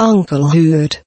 Uncle Hood.